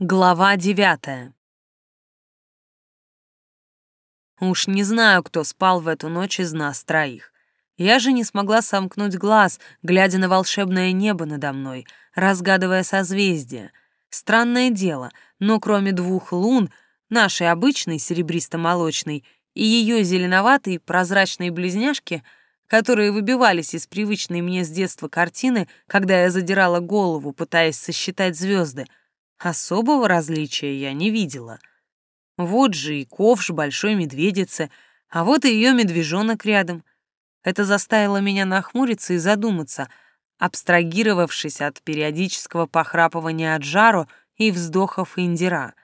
Глава девятая. Уж не знаю, кто спал в эту ночь из нас троих. Я же не смогла сомкнуть глаз, глядя на волшебное небо надо мной, разгадывая созвездия. Странное дело, но кроме двух лун, нашей обычной серебристо-молочной и ее зеленоватой прозрачной близняшки, которые выбивались из привычной мне с детства картины, когда я задирала голову, пытаясь сосчитать звезды — Особого различия я не видела. Вот же и ковш большой медведицы, а вот и ее медвежонок рядом. Это заставило меня нахмуриться и задуматься, абстрагировавшись от периодического похрапывания от жару и вздохов индира.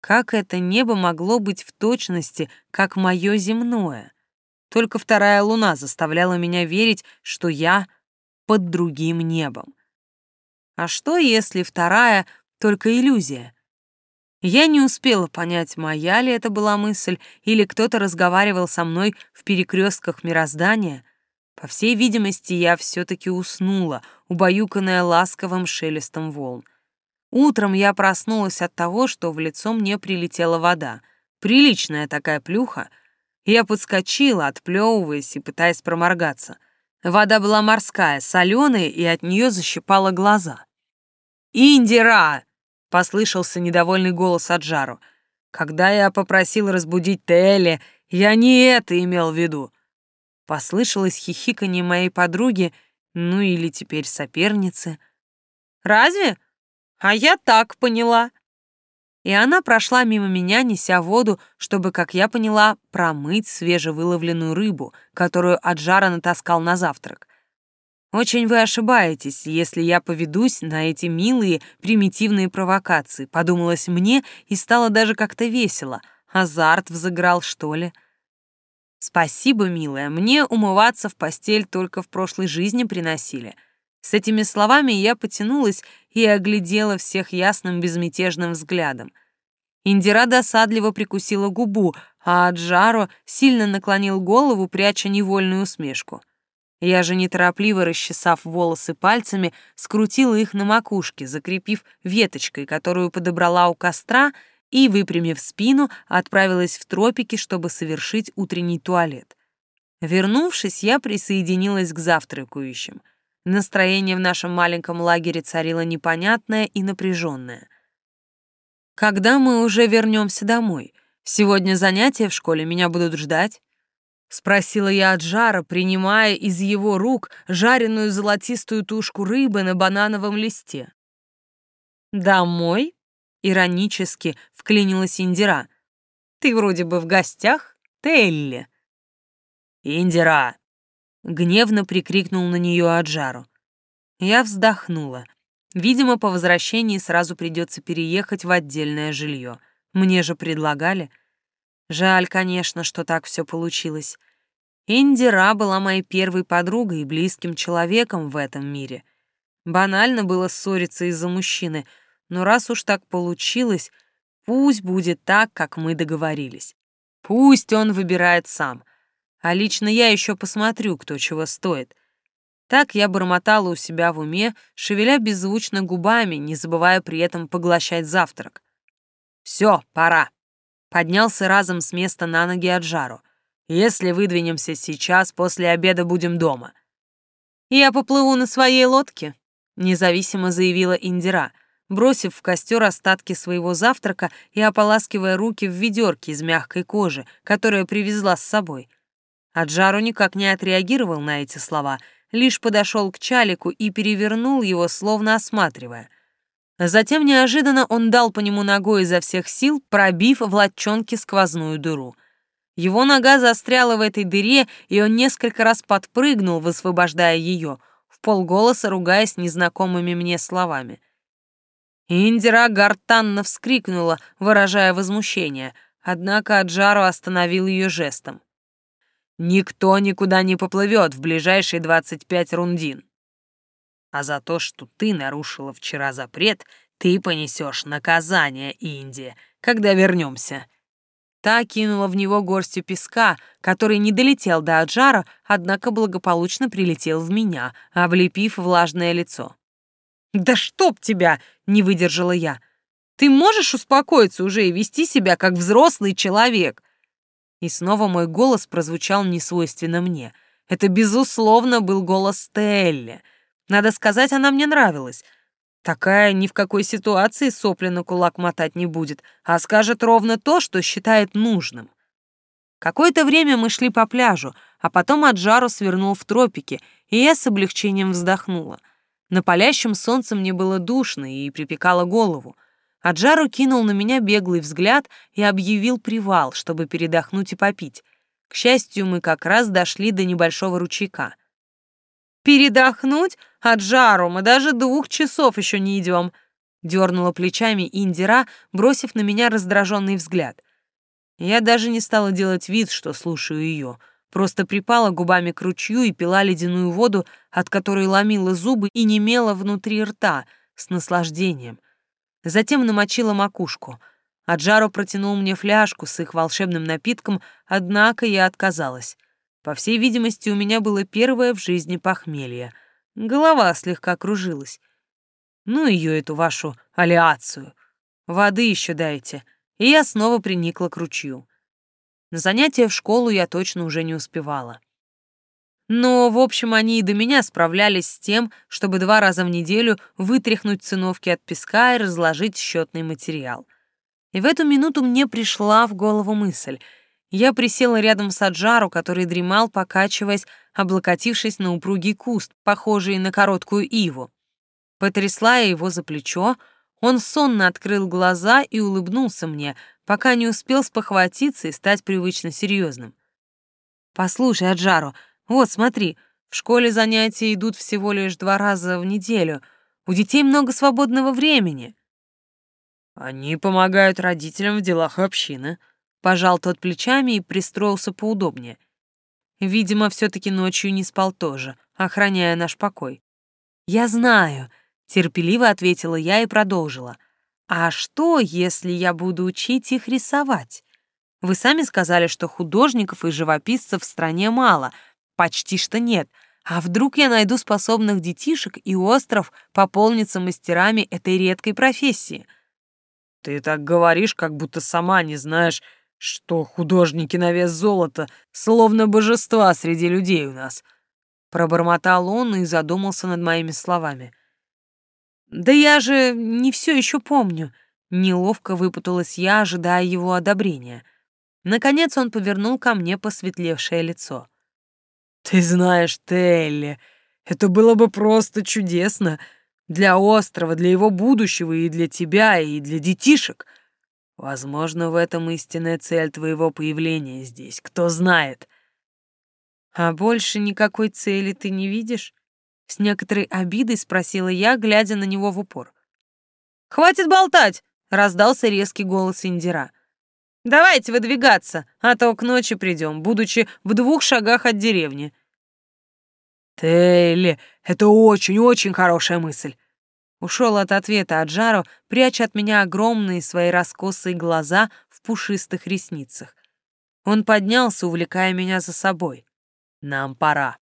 Как это небо могло быть в точности, как мое земное? Только вторая луна заставляла меня верить, что я под другим небом. А что, если вторая только иллюзия. Я не успела понять, моя ли это была мысль, или кто-то разговаривал со мной в перекрестках мироздания. По всей видимости, я все-таки уснула, убаюканная ласковым шелестом волн. Утром я проснулась от того, что в лицо мне прилетела вода. Приличная такая плюха. Я подскочила, отплевываясь и пытаясь проморгаться. Вода была морская, соленая, и от нее защипала глаза. «Индира!» Послышался недовольный голос от Жару. Когда я попросил разбудить Телли, я не это имел в виду. Послышалось хихиканье моей подруги, ну или теперь соперницы. Разве? А я так поняла. И она прошла мимо меня, неся воду, чтобы, как я поняла, промыть свежевыловленную рыбу, которую от жара натаскал на завтрак. Очень вы ошибаетесь, если я поведусь на эти милые, примитивные провокации, подумалось мне и стало даже как-то весело. Азарт взыграл, что ли? Спасибо, милая, мне умываться в постель только в прошлой жизни приносили. С этими словами я потянулась и оглядела всех ясным безмятежным взглядом. Индира досадливо прикусила губу, а Аджаро сильно наклонил голову, пряча невольную усмешку. Я же неторопливо расчесав волосы пальцами, скрутила их на макушке, закрепив веточкой, которую подобрала у костра, и, выпрямив спину, отправилась в тропики, чтобы совершить утренний туалет. Вернувшись, я присоединилась к завтракающим. Настроение в нашем маленьком лагере царило непонятное и напряженное. «Когда мы уже вернемся домой? Сегодня занятия в школе меня будут ждать?» — спросила я от жара, принимая из его рук жареную золотистую тушку рыбы на банановом листе. «Домой?» — иронически вклинилась Индира. «Ты вроде бы в гостях, Телли». «Индира!» — гневно прикрикнул на нее Аджару. Я вздохнула. Видимо, по возвращении сразу придется переехать в отдельное жилье. Мне же предлагали — Жаль, конечно, что так все получилось. Индира была моей первой подругой и близким человеком в этом мире. Банально было ссориться из-за мужчины, но раз уж так получилось, пусть будет так, как мы договорились. Пусть он выбирает сам. А лично я еще посмотрю, кто чего стоит. Так я бормотала у себя в уме, шевеля беззвучно губами, не забывая при этом поглощать завтрак. Все, пора. Поднялся разом с места на ноги от жару. «Если выдвинемся сейчас, после обеда будем дома». «Я поплыву на своей лодке», — независимо заявила Индира, бросив в костер остатки своего завтрака и ополаскивая руки в ведерке из мягкой кожи, которую привезла с собой. Аджару никак не отреагировал на эти слова, лишь подошел к чалику и перевернул его, словно осматривая — Затем неожиданно он дал по нему ногой изо всех сил, пробив в латчонке сквозную дыру. Его нога застряла в этой дыре, и он несколько раз подпрыгнул, высвобождая ее, в полголоса ругаясь незнакомыми мне словами. Индира гортанно вскрикнула, выражая возмущение, однако Аджару остановил ее жестом. «Никто никуда не поплывет в ближайшие двадцать пять рундин. А за то, что ты нарушила вчера запрет, ты понесешь наказание, Индия, когда вернемся. Та кинула в него горстью песка, который не долетел до Аджара, однако благополучно прилетел в меня, облепив влажное лицо. «Да чтоб тебя!» — не выдержала я. Ты можешь успокоиться уже и вести себя как взрослый человек?» И снова мой голос прозвучал несвойственно мне. Это, безусловно, был голос Стелли. Надо сказать, она мне нравилась. Такая ни в какой ситуации сопли на кулак мотать не будет, а скажет ровно то, что считает нужным. Какое-то время мы шли по пляжу, а потом от жару свернул в тропики, и я с облегчением вздохнула. На палящем солнце мне было душно и припекало голову. Аджару кинул на меня беглый взгляд и объявил привал, чтобы передохнуть и попить. К счастью, мы как раз дошли до небольшого ручейка. «Передохнуть? Аджару, мы даже двух часов еще не идем», — дернула плечами Индира, бросив на меня раздраженный взгляд. Я даже не стала делать вид, что слушаю ее, просто припала губами к ручью и пила ледяную воду, от которой ломила зубы и немела внутри рта, с наслаждением — Затем намочила макушку. Аджаро протянул мне фляжку с их волшебным напитком, однако я отказалась. По всей видимости, у меня было первое в жизни похмелье. Голова слегка кружилась. Ну ее, эту вашу алиацию. Воды еще дайте. И я снова приникла к ручью. На занятия в школу я точно уже не успевала. Но, в общем, они и до меня справлялись с тем, чтобы два раза в неделю вытряхнуть циновки от песка и разложить счетный материал. И в эту минуту мне пришла в голову мысль. Я присела рядом с Аджару, который дремал, покачиваясь, облокотившись на упругий куст, похожий на короткую иву. Потрясла я его за плечо, он сонно открыл глаза и улыбнулся мне, пока не успел спохватиться и стать привычно серьезным. «Послушай, Аджару, вот, смотри, в школе занятия идут всего лишь два раза в неделю. У детей много свободного времени. Они помогают родителям в делах общины. Пожал тот плечами и пристроился поудобнее. Видимо, все-таки ночью не спал тоже, охраняя наш покой. Я знаю, терпеливо ответила я и продолжила. А что, если я буду учить их рисовать? Вы сами сказали, что художников и живописцев в стране мало — Почти что нет. А вдруг я найду способных детишек, и остров пополнится мастерами этой редкой профессии? Ты так говоришь, как будто сама не знаешь, что художники на вес золота, словно божества среди людей у нас. Пробормотал он и задумался над моими словами. Да я же не все еще помню. Неловко выпуталась я, ожидая его одобрения. Наконец он повернул ко мне посветлевшее лицо. Ты знаешь, Телли, это было бы просто чудесно для острова, для его будущего и для тебя, и для детишек. Возможно, в этом истинная цель твоего появления здесь, кто знает. А больше никакой цели ты не видишь? С некоторой обидой спросила я, глядя на него в упор. «Хватит болтать!» — раздался резкий голос Индира. Давайте выдвигаться, а то к ночи придем, будучи в двух шагах от деревни». «Телли, это очень-очень хорошая мысль». Ушел от ответа Аджару, пряча от меня огромные свои раскосые глаза в пушистых ресницах. Он поднялся, увлекая меня за собой. «Нам пора».